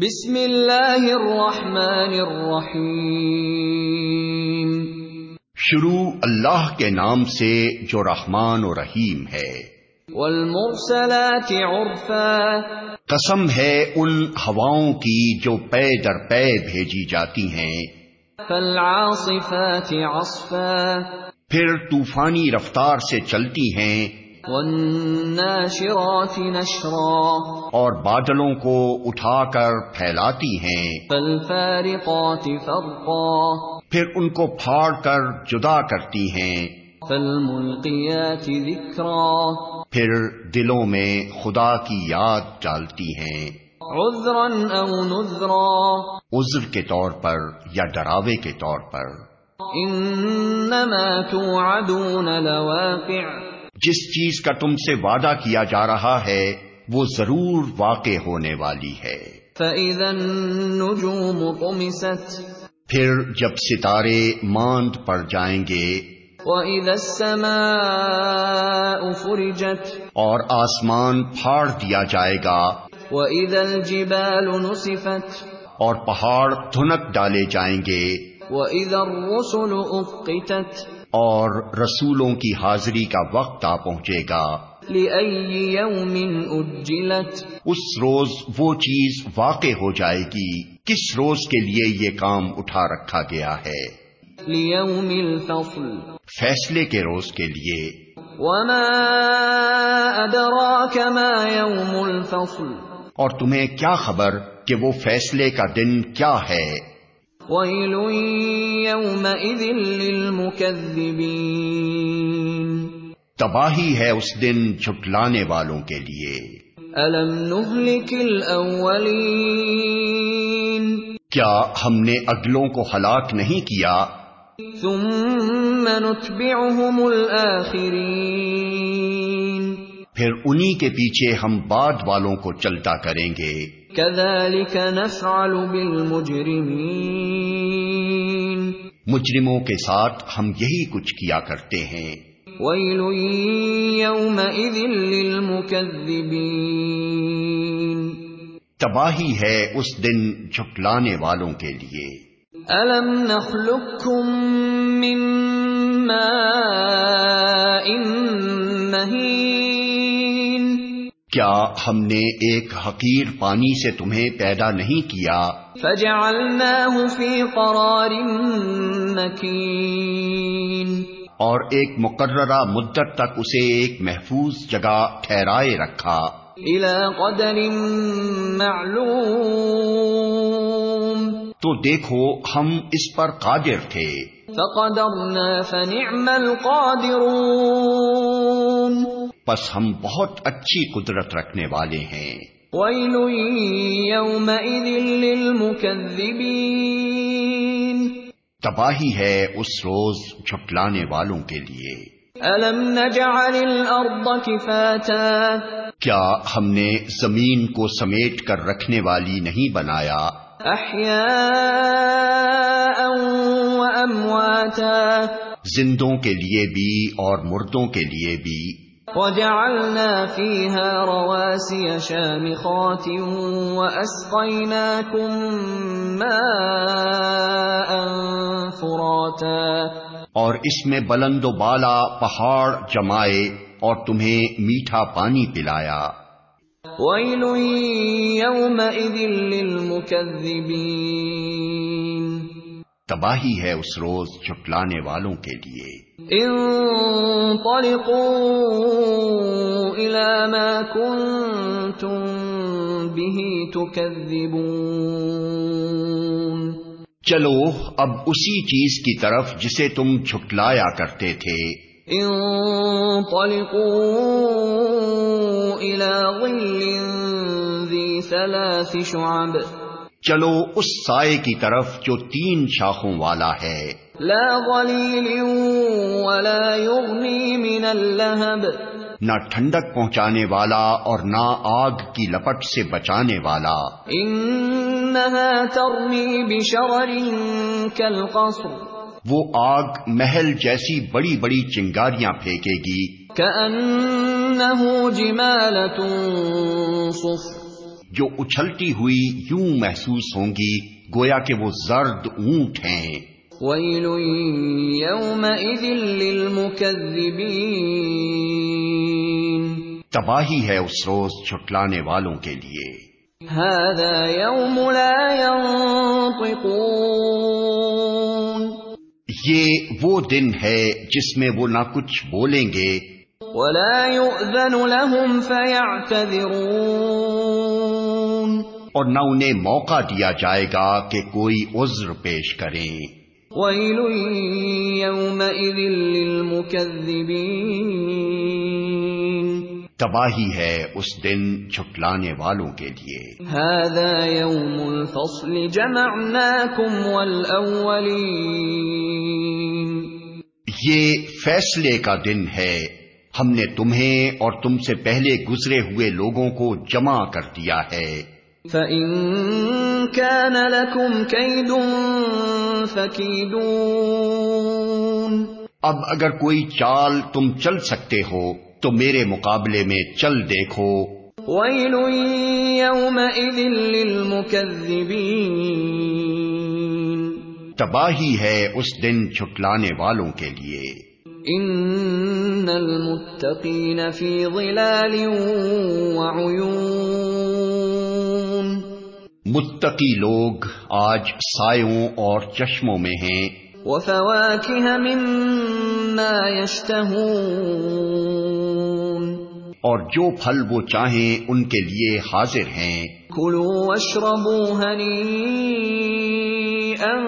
بسم اللہ الرحمن الرحیم۔ شروع اللہ کے نام سے جو رحمان و رحیم ہے۔ والمرسلات عرفا۔ قسم ہے ان ہواؤں کی جو پے در پے بھیجی جاتی ہیں۔ فالعاصفات عصفا۔ پھر طوفانی رفتار سے چلتی ہیں۔ والناشرات نشرا۔ اور بادلوں کو اٹھا کر پھیلاتی ہیں۔ فالفارقات فرقا۔ پھر ان کو پھاڑ کر جدا کرتی ہیں۔ فالملقیات ذکرا۔ پھر دلوں میں خدا کی یاد ڈالتی ہیں۔ عذرا او نذرا۔ عذر کے طور پر یا ڈراوے کے طور پر۔ انما توعدون لواقع۔ جس چیز کا تم سے وعدہ کیا جا رہا ہے وہ ضرور واقع ہونے والی ہے۔ فاذا النجوم طمست۔ پھر جب ستارے ماند پڑ جائیں گے۔ واذا السماء فرجت۔ اور آسمان پھاڑ دیا جائے گا۔ واذا الجبال نصفت اور پہاڑ دھنک ڈالے جائیں گے۔ واذا الرسل اقتت اور رسولوں کی حاضری کا وقت آ پہنچے گا۔ يوم اجلت اس روز وہ چیز واقع ہو جائے گی۔ کس روز کے لیے یہ کام اٹھا رکھا گیا ہے؟ الفصل۔ فیصلے کے روز کے لیے۔ وما ادراك ما يوم الفصل؟ اور تمہیں کیا خبر کہ وہ فیصلے کا دن کیا ہے؟ ويل يومئذ للمكذبين تباہی ہے اس دن جھٹلانے والوں کے لیے۔ ألم نهلك الأولين کیا ہم نے اگلوں کو ہلاک نہیں کیا؟ ثم نتبعهم الآخرين پھر انہی کے پیچھے ہم بعد والوں کو چلتا کریں گے۔ كذلك نفعل بالمجرمين. مجرموں کے ساتھ ہم یہی کچھ کیا کرتے ہیں۔ يومئذ للمكذبين. تباہی ہے اس دن جھٹلانے والوں کے لیے۔ ألم نخلقكم من ماء کیا ہم نے ایک حقیر پانی سے تمہیں پیدا نہیں کیا؟ فجعلناه في قرار مكين اور ایک مقررہ مدت تک اسے ایک محفوظ جگہ ٹھہرائے رکھا۔ إلى قدر معلوم۔ تو دیکھو ہم اس پر قادر تھے۔ فقدرنا فنعم القادرون۔ پس ہم بہت اچھی قدرت رکھنے والے ہیں۔ تباہی ہے اس روز جھٹلانے والوں کے لیے۔ ألم نجعل الأرض كفاتا۔ کیا ہم نے زمین کو سمیٹ کر رکھنے والی نہیں بنایا؟ أحياء وأمواتا۔ زندوں کے لیے بھی اور مردوں کے لیے بھی۔ وجعلنا فيها رواسي شامخات وأسقيناكم ماء فراتا. اور اس میں بلند و بالا پہاڑ جمائے اور تمہیں میٹھا پانی پلایا۔ ويل يومئذ للمكذبين. تباہی ہے اس روز جھٹلانے والوں کے لیے۔ انطلقوا إلى ما كنتم به تكذبون. چلو اب اسی چیز کی طرف جسے تم جھٹلایا کرتے تھے۔ انطلقوا إلى ظل ذي ثلاث شعب. چلو اس سائے کی طرف جو تین شاخوں والا ہے۔ لا ظليل ولا يغني من اللهب نہ ٹھنڈک پہنچانے والا اور نہ آگ کی لپٹ سے بچانے والا. إنها ترمي بشرر كالقصر وہ آگ محل جیسی بڑی بڑی چنگاریاں پھینکے گی. صفر جو اچھلتی ہوئی یوں محسوس ہوں گی گویا کہ وہ زرد اونٹ ہیں. تباہی ہے اس روز چھٹلانے والوں کے لیے۔ هذا يوم لا ينطقون یہ وہ دن ہے جس میں وہ نہ کچھ بولیں گے۔ ولا يؤذن لهم فيعتذرون اور نہ انہیں موقع دیا جائے گا کہ کوئی عذر پیش کریں۔ ويل يومئذ للمكذبين تباہی ہے اس دن چھٹلانے والوں کے لیے۔ هذا يوم الفصل جمعناكم والأولين یہ فیصلے کا دن ہے۔ ہم نے تمہیں اور تم سے پہلے گزرے ہوئے لوگوں کو جمع کر دیا ہے۔ فَإِن كَانَ لَكُمْ كَيْدٌ فَكِيدُونَ اب اگر کوئی چال تم چل سکتے ہو تو میرے مقابلے میں چل دیکھو۔ وَيْلٌ يَوْمَئِذٍ لِّلْمُكَذِّبِينَ تباہی ہے اس دن چھٹلانے والوں کے لیے۔ ان المتقین فی ظلال وعیون متقی لوگ آج سایوں اور چشموں میں ہیں۔ وفواکہ مما یشتہون۔ اور جو پھل وہ چاہیں ان کے لیے حاضر ہیں۔ کلوا واشربوا ہنیئا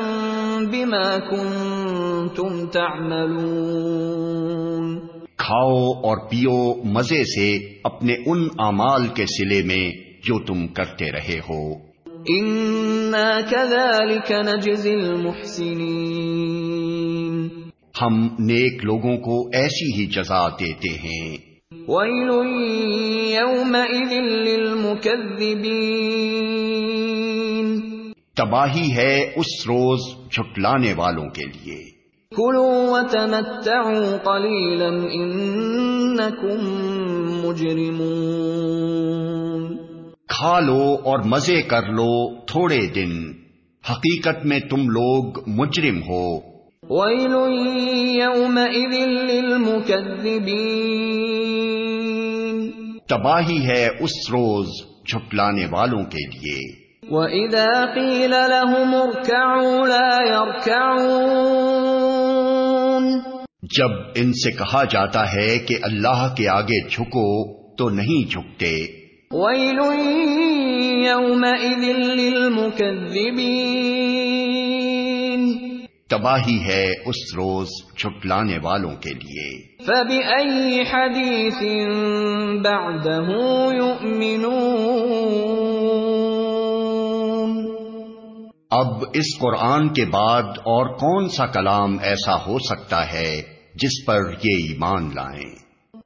بما کنتم تعملون۔ کھاؤ اور پیو مزے سے اپنے ان اعمال کے سلے میں جو تم کرتے رہے ہو۔ انا كذلك نجزي المحسنين ہم نیک لوگوں کو ایسی ہی جزا دیتے ہیں۔ يومئذ للمكذبين تباہی ہے اس روز چھٹلانے والوں کے لیے۔ كلوا وتمتعوا قليلا انكم مجرمون کھا لو اور مزے کر لو تھوڑے دن۔ حقیقت میں تم لوگ مجرم ہو۔ ويل يومئذ تباہی ہے اس روز چھٹلانے والوں کے لیے۔ وَإِذَا قِيلَ لَهُمُ ارْكَعُوا لَا يَرْكَعُونَ۔ جب ان سے کہا جاتا ہے کہ اللہ کے آگے جھکو تو نہیں جھکتے۔ وَيْلٌ يَوْمَئِذٍ لِّلْمُكَذِّبِينَ تباہی ہے اس روز چھٹلانے والوں کے لیے۔ فَبِأَيِّ حَدِيثٍ بَعْدَهُ يُؤْمِنُونَ اب اس قرآن کے بعد اور کون سا کلام ایسا ہو سکتا ہے جس پر یہ ایمان لائیں؟